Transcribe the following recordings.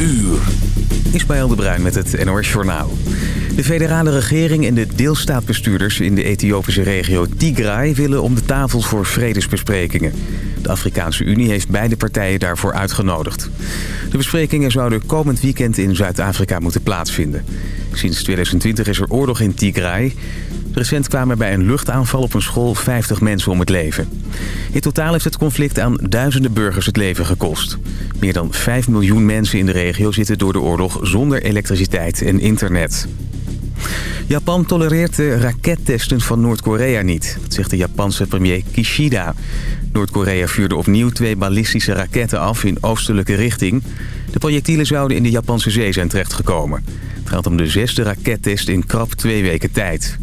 uur. Ismaël de Bruin met het NOS Journaal. De federale regering en de deelstaatbestuurders in de Ethiopische regio Tigray... willen om de tafel voor vredesbesprekingen. De Afrikaanse Unie heeft beide partijen daarvoor uitgenodigd. De besprekingen zouden komend weekend in Zuid-Afrika moeten plaatsvinden. Sinds 2020 is er oorlog in Tigray. Recent kwamen bij een luchtaanval op een school 50 mensen om het leven. In totaal heeft het conflict aan duizenden burgers het leven gekost. Meer dan 5 miljoen mensen in de regio zitten door de oorlog zonder elektriciteit en internet. Japan tolereert de rakettesten van Noord-Korea niet. Dat zegt de Japanse premier Kishida. Noord-Korea vuurde opnieuw twee ballistische raketten af in oostelijke richting. De projectielen zouden in de Japanse zee zijn terechtgekomen. Het gaat om de zesde rakettest in krap twee weken tijd.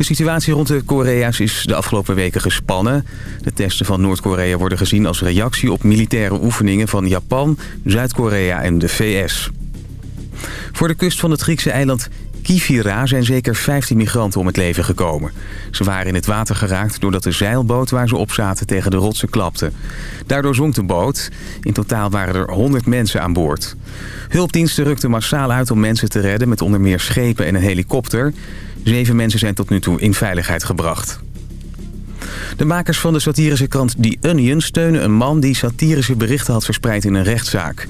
De situatie rond de Korea's is de afgelopen weken gespannen. De testen van Noord-Korea worden gezien als reactie op militaire oefeningen van Japan, Zuid-Korea en de VS. Voor de kust van het Griekse eiland Kivira zijn zeker 15 migranten om het leven gekomen. Ze waren in het water geraakt doordat de zeilboot waar ze op zaten tegen de rotsen klapte. Daardoor zonk de boot. In totaal waren er 100 mensen aan boord. Hulpdiensten rukten massaal uit om mensen te redden met onder meer schepen en een helikopter. Zeven mensen zijn tot nu toe in veiligheid gebracht. De makers van de satirische krant The Onion steunen een man die satirische berichten had verspreid in een rechtszaak.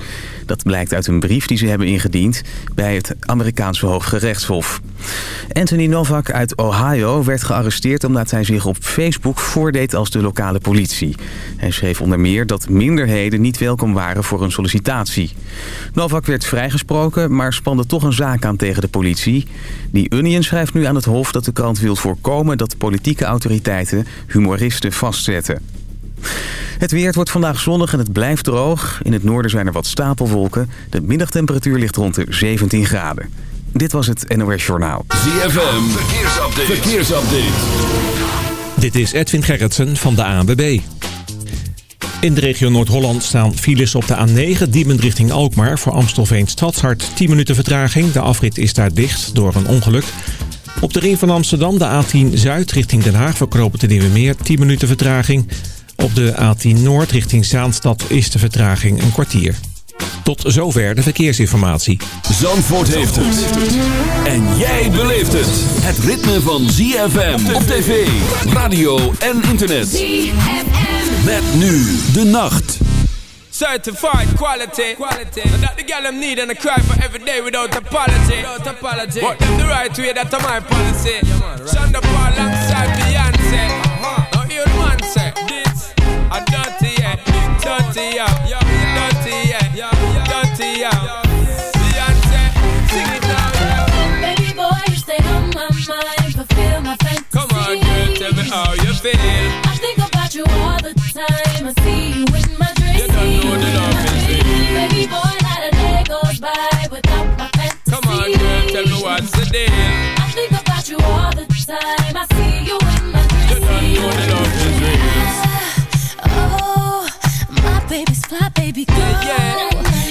Dat blijkt uit een brief die ze hebben ingediend bij het Amerikaanse Hooggerechtshof. Anthony Novak uit Ohio werd gearresteerd omdat hij zich op Facebook voordeed als de lokale politie. Hij schreef onder meer dat minderheden niet welkom waren voor een sollicitatie. Novak werd vrijgesproken, maar spande toch een zaak aan tegen de politie. Die Union schrijft nu aan het hof dat de krant wil voorkomen dat politieke autoriteiten humoristen vastzetten. Het weer wordt vandaag zonnig en het blijft droog. In het noorden zijn er wat stapelwolken. De middagtemperatuur ligt rond de 17 graden. Dit was het NOS Journaal. ZFM, verkeersupdate. verkeersupdate. Dit is Edwin Gerritsen van de ANWB. In de regio Noord-Holland staan files op de A9, Diemen richting Alkmaar... voor Amstelveen Stadshart 10 minuten vertraging. De afrit is daar dicht door een ongeluk. Op de ring van Amsterdam de A10 Zuid richting Den Haag... voor Knopen te Meer 10 minuten vertraging... Op de A10 Noord richting Zaanstad is de vertraging een kwartier. Tot zover de verkeersinformatie. Zandvoort heeft het. En jij beleeft het. Het ritme van ZFM op tv, radio en internet. ZFM. Met nu de nacht. Certified quality. quality. That the girl them need and I cry for every day without apology. Without apology. But them the right way, that's my policy. Yeah, man, right. Shonda Paul alongside Beyonce. I'm dirty, yeah. Dirty, yeah. Dirty, yeah. Dirty, yeah. Beyonce, sing it now, yeah. Baby boy, you stay on my mind, fulfill my fantasy. Come on, girl, tell me how you feel. I think about you all the time. I see you in my dreams. You don't know the love is real. Baby boy, not a day goes by without my fantasy. Come on, girl, tell me what's the deal. I think about you all the time. I see you in my dreams. You don't know the love is real. Oh, baby's fly, baby girl. Yeah,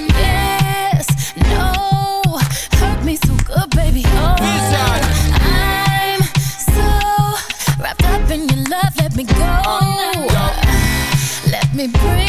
Yes, no, hurt me so good, baby. Oh, I'm so wrapped up in your love. Let me go. Oh, let me breathe.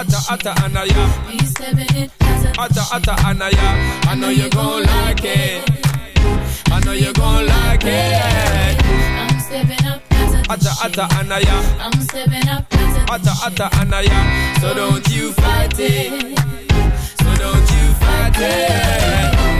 Atta atta anaya, You stepping it as a atta atta anaya. I know you gon' like it. I know you gon' like it. I'm stepping up as a Atta atta anaya, I'm stepping up as a atta atta anaya. So don't you fight it. So don't you fight it.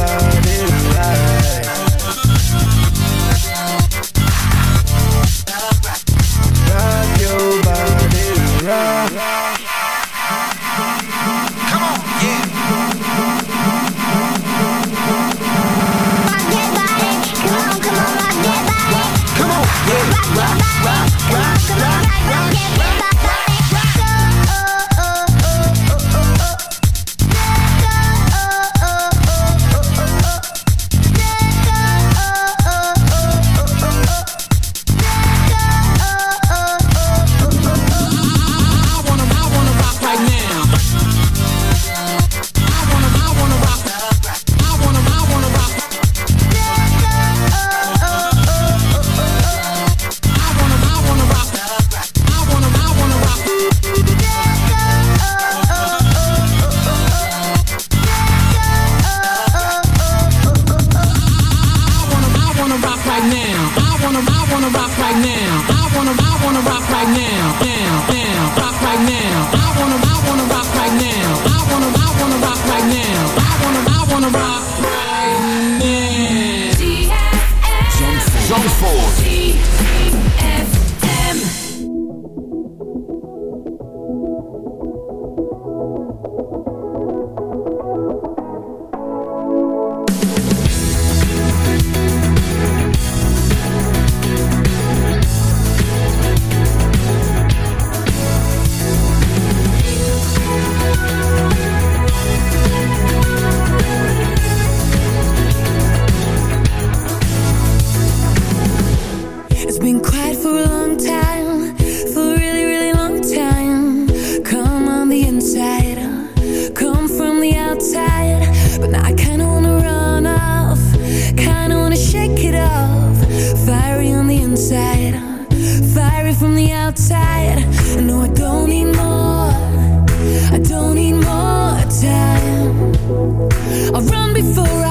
from the outside. No, I don't need more. I don't need more time. I'll run before I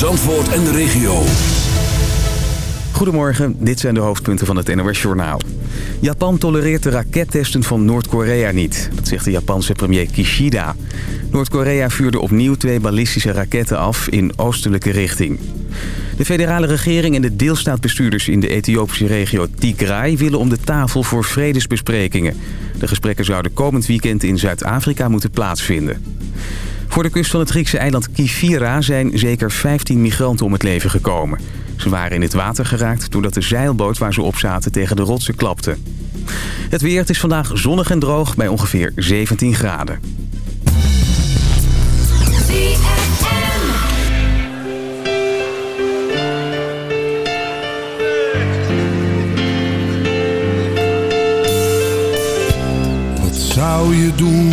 Zandvoort en de regio. Goedemorgen, dit zijn de hoofdpunten van het NOS-journaal. Japan tolereert de rakettesten van Noord-Korea niet. Dat zegt de Japanse premier Kishida. Noord-Korea vuurde opnieuw twee ballistische raketten af in oostelijke richting. De federale regering en de deelstaatbestuurders in de Ethiopische regio Tigray... willen om de tafel voor vredesbesprekingen. De gesprekken zouden komend weekend in Zuid-Afrika moeten plaatsvinden. Voor de kust van het Griekse eiland Kifira zijn zeker 15 migranten om het leven gekomen. Ze waren in het water geraakt doordat de zeilboot waar ze op zaten tegen de rotsen klapte. Het weer is vandaag zonnig en droog bij ongeveer 17 graden. Wat zou je doen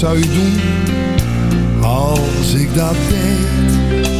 Zou je doen Als ik dat deed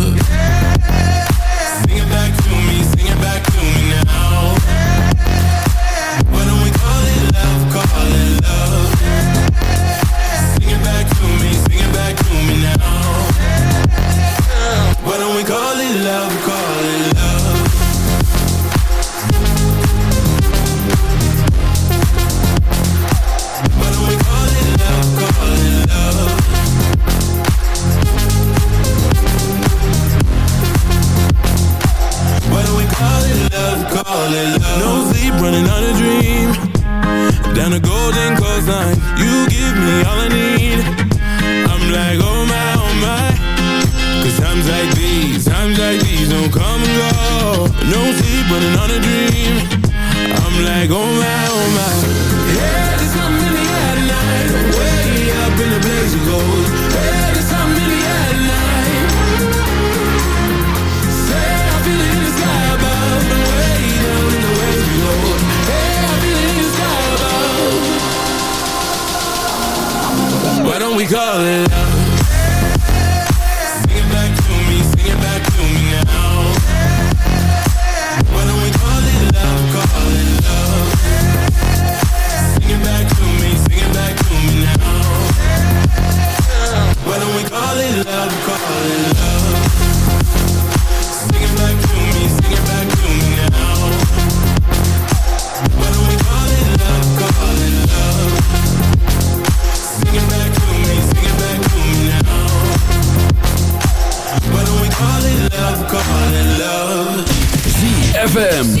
ZFM.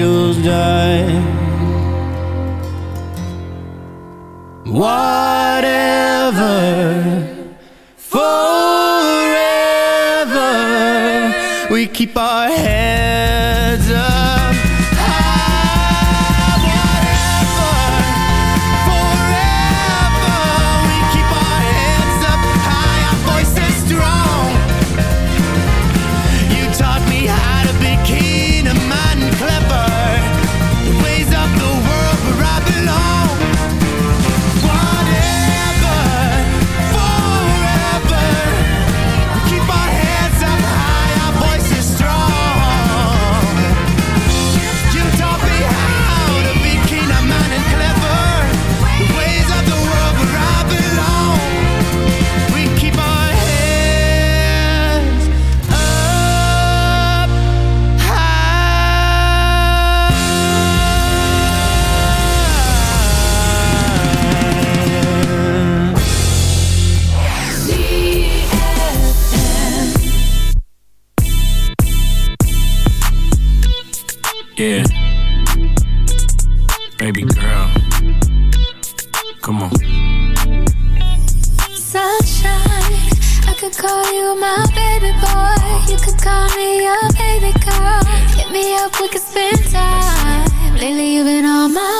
angels die. Whatever, forever, we keep our heads your baby girl. Hit me up, we could spend time. Lately, you've been on my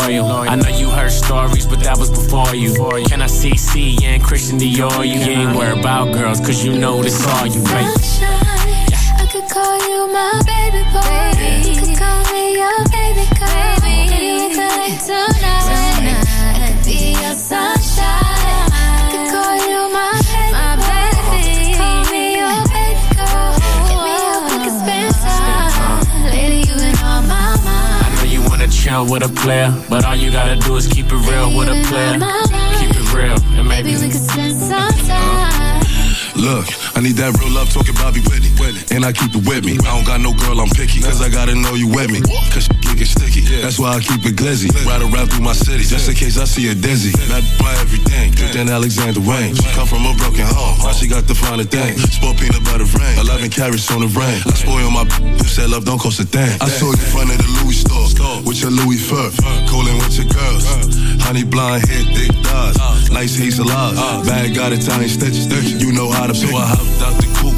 loyal. I know you heard stories, but that was before you. Can I see C and Christian Dior? You ain't worried about girls, cause you know this all you make. I could call you my baby boy. You could call me your baby girl. Baby, we could like tonight. I could be your sunshine. Wanna with a player, but all you gotta do is keep it real with a player. Keep it real, and maybe Maybe we could spend some uh-huh. time. Look, I need that real love talking Bobby Whitney. And I keep it with me. I don't got no girl, I'm picky. Cause I gotta know you with me. Cause she get sticky. That's why I keep it glizzy. Ride around through my city. Just in case I see a dizzy. Not my everything. That Alexander Wayne. She come from a broken home. Now she got the finer thing. Sport peanut butter rain. 11 carrots on the rain. I spoil my You said love don't cost a thing. I saw you in front of the Louis store. With your Louis fur. Cooling with your girls. Honey blonde hair, thick thighs. Nice hazel eyes. Bag got Italian stitches. You know how to So I hopped out the coupe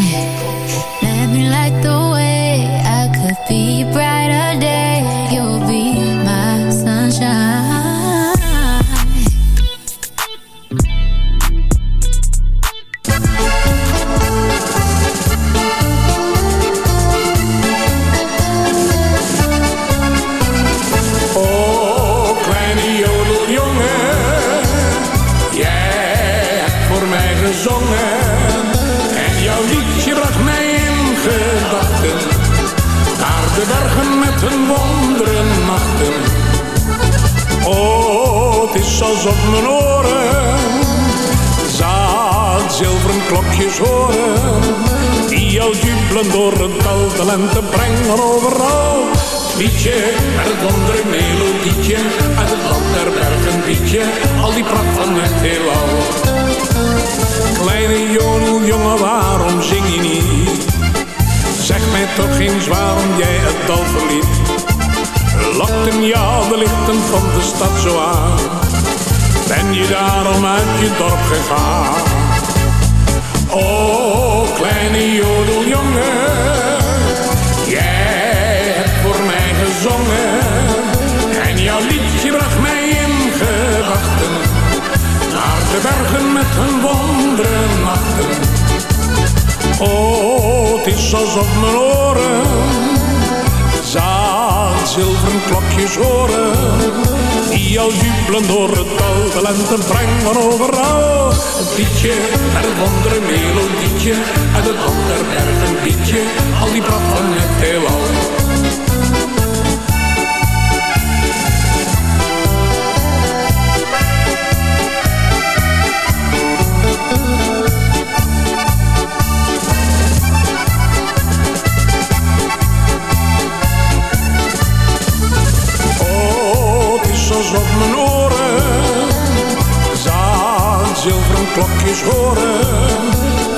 De lente brengen overal. Liedje met het wondere melodietje, uit het land der bergen liedje, al die pracht van het heelal. Kleine jodeljongen, waarom zing je niet? Zeg mij toch eens waarom jij het dal verliet. Lokten jou de lichten van de stad zo aan? Ben je daarom uit je dorp gegaan? Oh, kleine jodeljongen, de bergen met hun wonderen nachten. Oh, het is alsof mijn oren zaad zilveren klokjes horen. Die al jubelen door het dal, de lente brengen overal. Het liedje met het wondere melodietje, uit het land der bergen liedje, al die pracht van het heelal. Klokjes horen.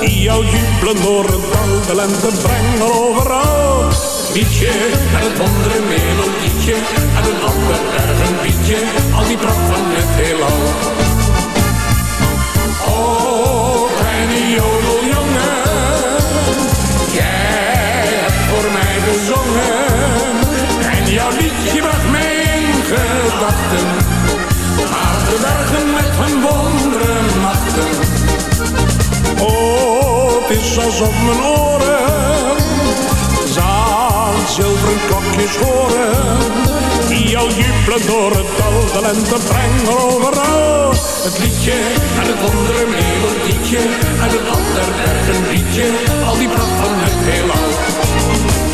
Die jou jubelen door het dal, de lente brengen overal. Liedje met het wondere melodietje, en een ander bergen liedje, al die pracht van het heelal. Oh, kleine jodeljongen, jij hebt voor mij gezongen. En jouw liedje bracht mij in gedachten. Naar de bergen met hun wonderen is alsof mijn oren zaan zilveren klokjes horen. Die al jubelen door het dal, de lente brengen overal. Het liedje en het andere een melodietje en het ander liedje, al die brand van het heelal.